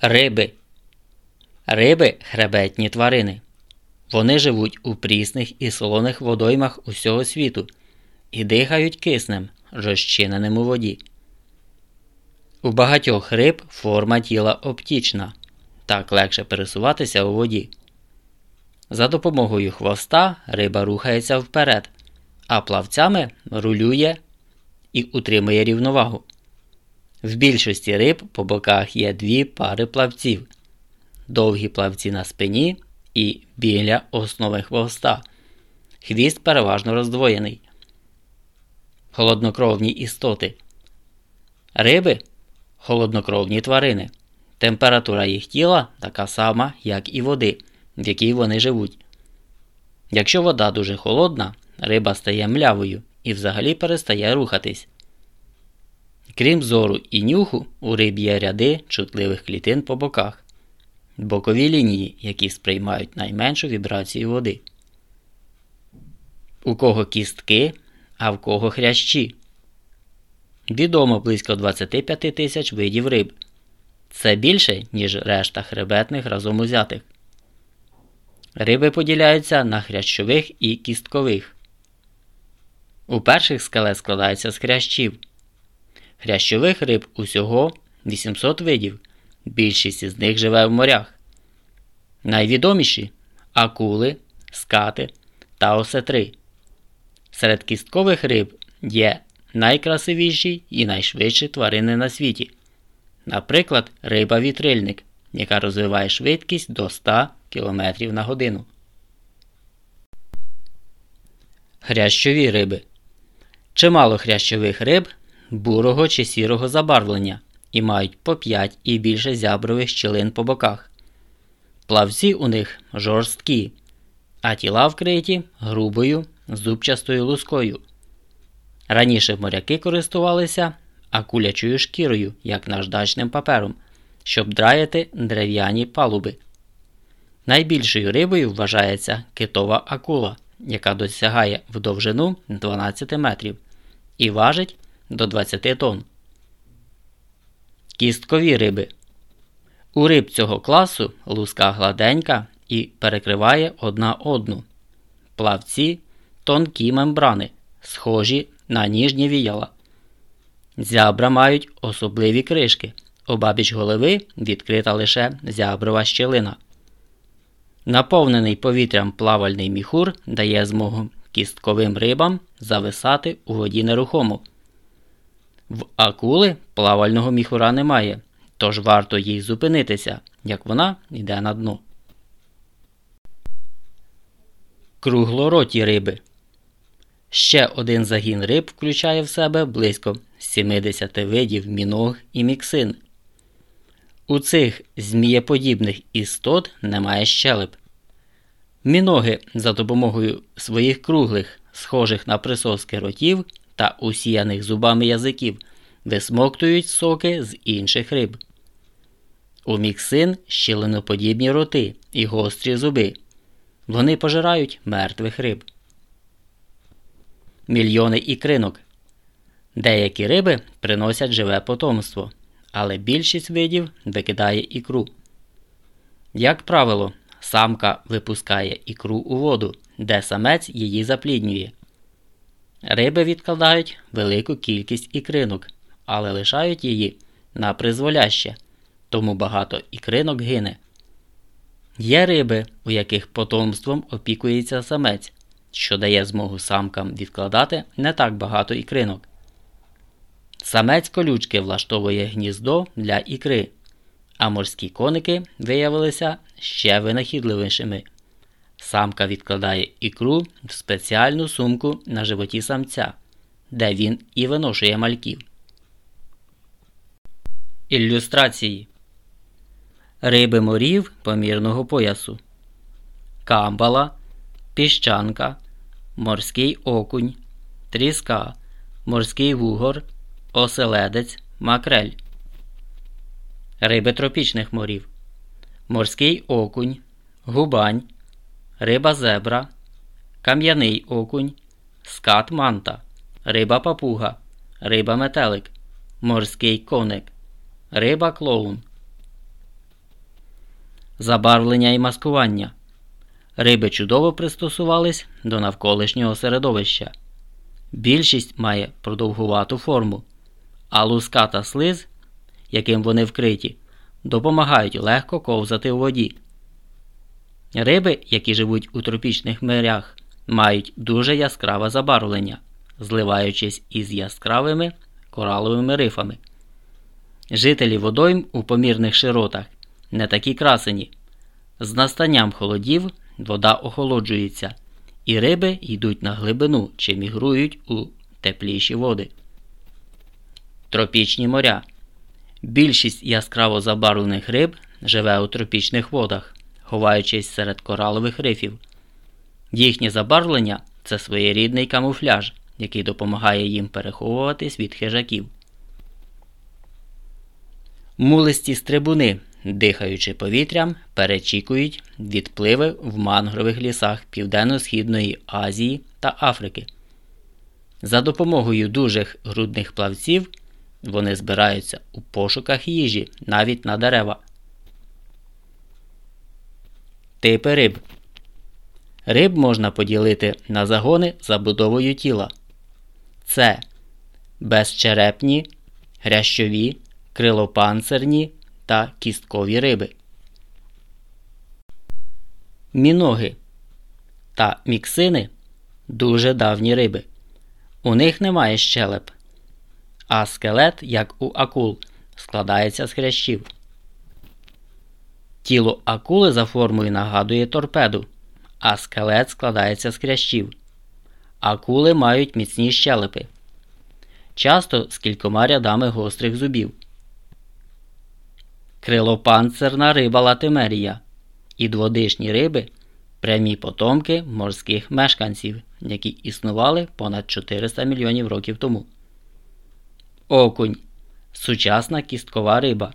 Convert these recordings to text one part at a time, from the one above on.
Риби. Риби хребетні тварини. Вони живуть у прісних і солоних водоймах усього світу і дихають киснем, розчиненим у воді. У багатьох риб форма тіла оптічна, так легше пересуватися у воді. За допомогою хвоста риба рухається вперед, а плавцями рулює і утримує рівновагу. В більшості риб по боках є дві пари плавців, довгі плавці на спині і біля основи хвоста. Хвіст переважно роздвоєний. Холоднокровні істоти. Риби холоднокровні тварини. Температура їх тіла така сама, як і води, в якій вони живуть. Якщо вода дуже холодна, риба стає млявою і взагалі перестає рухатись. Крім зору і нюху, у риб є ряди чутливих клітин по боках, бокові лінії, які сприймають найменшу вібрацію води. У кого кістки, а в кого хрящі. Відомо близько 25 тисяч видів риб. Це більше, ніж решта хребетних разом узятих. Риби поділяються на хрящових і кісткових. У перших скелет складається з хрящів. Хрящових риб усього 800 видів. Більшість із них живе в морях. Найвідоміші акули, скати та осетри. Серед кісткових риб є найкрасивіші і найшвидші тварини на світі. Наприклад, риба вітрильник, яка розвиває швидкість до 100 км на годину. Хрящові риби. Чимало хрящових риб бурого чи сірого забарвлення і мають по 5 і більше зябрових щілин по боках. Плавці у них жорсткі, а тіла вкриті грубою зубчастою лускою. Раніше моряки користувалися акулячою шкірою, як наждачним папером, щоб драяти дерев'яні палуби. Найбільшою рибою вважається китова акула, яка досягає в довжину 12 метрів і важить до 20 тонн. Кісткові риби. У риб цього класу луска гладенька і перекриває одна одну. Плавці тонкі мембрани, схожі на ніжні віяла. Зябра мають особливі кришки. Обабіч голови відкрита лише зяброва щелина. Наповнений повітрям плавальний міхур дає змогу кістковим рибам зависати у воді нерухомо. В акули плавального міхура немає, тож варто їй зупинитися, як вона йде на дно. Круглороті риби. Ще один загін риб включає в себе близько 70 видів міног і міксин. У цих змієподібних істот немає щелеп. Міноги за допомогою своїх круглих, схожих на присоски ротів та усіяних зубами язиків висмоктують соки з інших риб. У міксин щілиноподібні роти і гострі зуби. Вони пожирають мертвих риб. Мільйони ікринок. Деякі риби приносять живе потомство, але більшість видів викидає ікру. Як правило, самка випускає ікру у воду, де самець її запліднює. Риби відкладають велику кількість ікринок, але лишають її на призволяще, тому багато ікринок гине. Є риби, у яких потомством опікується самець, що дає змогу самкам відкладати не так багато ікринок. Самець колючки влаштовує гніздо для ікри, а морські коники виявилися ще винахідливішими. Самка відкладає ікру в спеціальну сумку на животі самця, де він і виношує мальків. Ілюстрації Риби морів помірного поясу, камбала, піщанка, морський окунь, тріска, морський вугор, оселедець, макрель. Риби тропічних морів, морський окунь, губань, риба зебра, кам'яний окунь, скат манта, риба папуга, риба метелик, морський коник, риба клоун. Забарвлення і маскування. Риби чудово пристосувались до навколишнього середовища. Більшість має продовгувату форму, а луска та слиз, яким вони вкриті, допомагають легко ковзати у воді. Риби, які живуть у тропічних морях, мають дуже яскраве забарвлення, зливаючись із яскравими кораловими рифами. Жителі водойм у помірних широтах не такі красені. З настанням холодів вода охолоджується, і риби йдуть на глибину чи мігрують у тепліші води. Тропічні моря. Більшість яскраво забарвлених риб живе у тропічних водах, ховаючись серед коралових рифів. Їхнє забарвлення це своєрідний камуфляж, який допомагає їм переховуватись від хижаків. Мулисті стрибуни, дихаючи повітрям, перечікують відпливи в мангрових лісах Південно-Східної Азії та Африки. За допомогою дужих грудних плавців вони збираються у пошуках їжі навіть на дерева. Типи риб. Риб можна поділити на загони забудовою тіла. Це безчерепні, грящові, крилопанцерні та кісткові риби. Міноги та міксини дуже давні риби. У них немає щелеп, а скелет, як у акул, складається з хрящів. Тіло акули за формою нагадує торпеду, а скелет складається з хрящів. Акули мають міцні щелепи, часто з кількома рядами гострих зубів. Крилопанцерна риба латимерія і дводишні риби прямі потомки морських мешканців, які існували понад 400 мільйонів років тому. Окунь сучасна кісткова риба.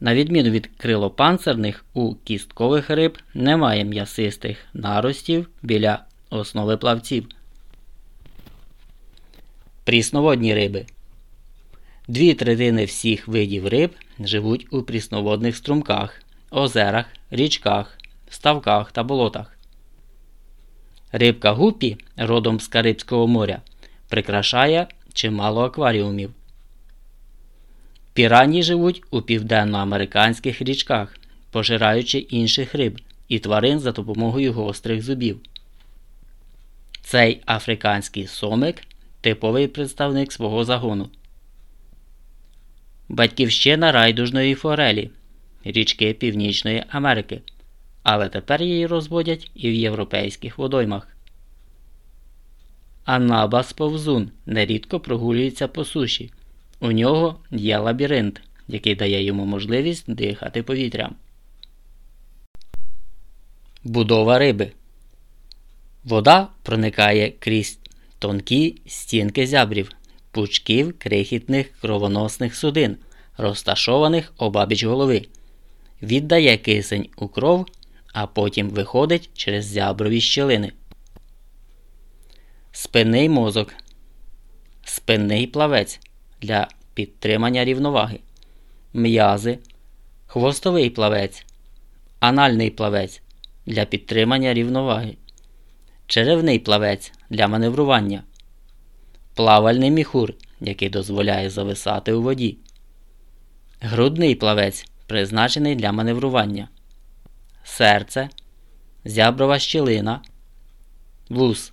На відміну від крилопанцерних, у кісткових риб немає м'ясистих наростів біля основи плавців. Прісноводні риби. Дві третини всіх видів риб живуть у прісноводних струмках, озерах, річках, ставках та болотах. Рибка гупі родом з Карибського моря прикрашає чимало акваріумів. Пірані живуть у південноамериканських річках, пожираючи інших риб і тварин за допомогою гострих зубів. Цей африканський сомик типовий представник свого загону. Батьківщина райдужної форелі, річки Північної Америки, але тепер її розводять і в європейських водоймах. Анабас повзун нерідко прогулюється по суші. У нього є лабіринт, який дає йому можливість дихати повітрям. Будова риби. Вода проникає крізь тонкі стінки зябрів, пучків крихітних кровоносних судин, розташованих обабіч голови, віддає кисень у кров, а потім виходить через зяброві щелини. Спинний мозок. Спинний плавець для підтримання рівноваги. М'язи. Хвостовий плавець. Анальний плавець для підтримання рівноваги. Черевний плавець для маневрування. Плавальний міхур, який дозволяє зависати у воді. Грудний плавець призначений для маневрування. Серце. Зяброва щілина. Вус